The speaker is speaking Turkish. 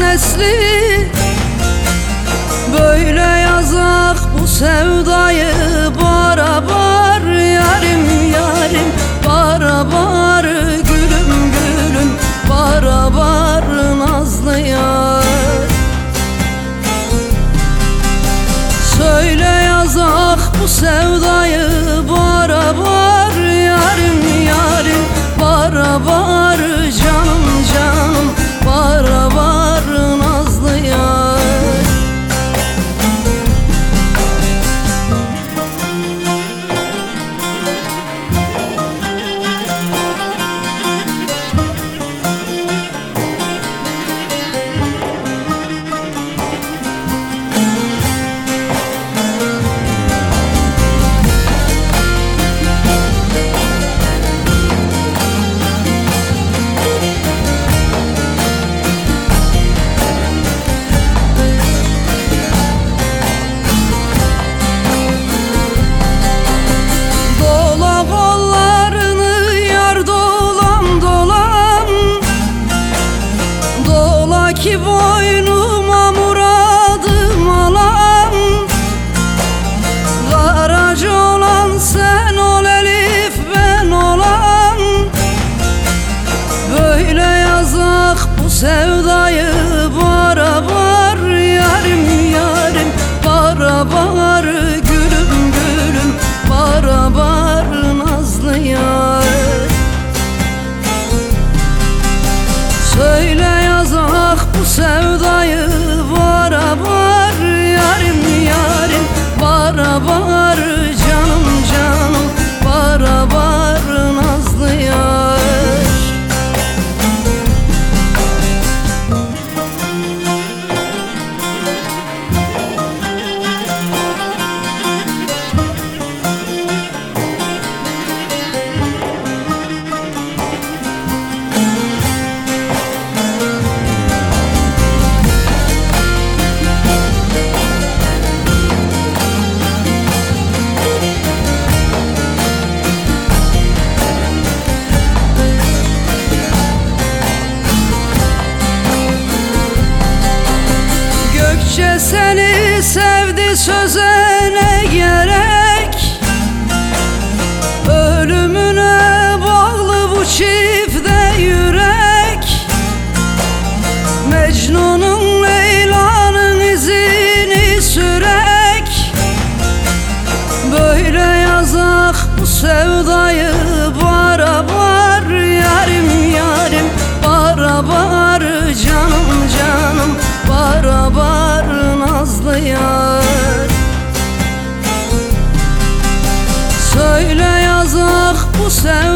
nesli Böyle yazak bu sevda. so Gece seni sevdi söze ne gerek so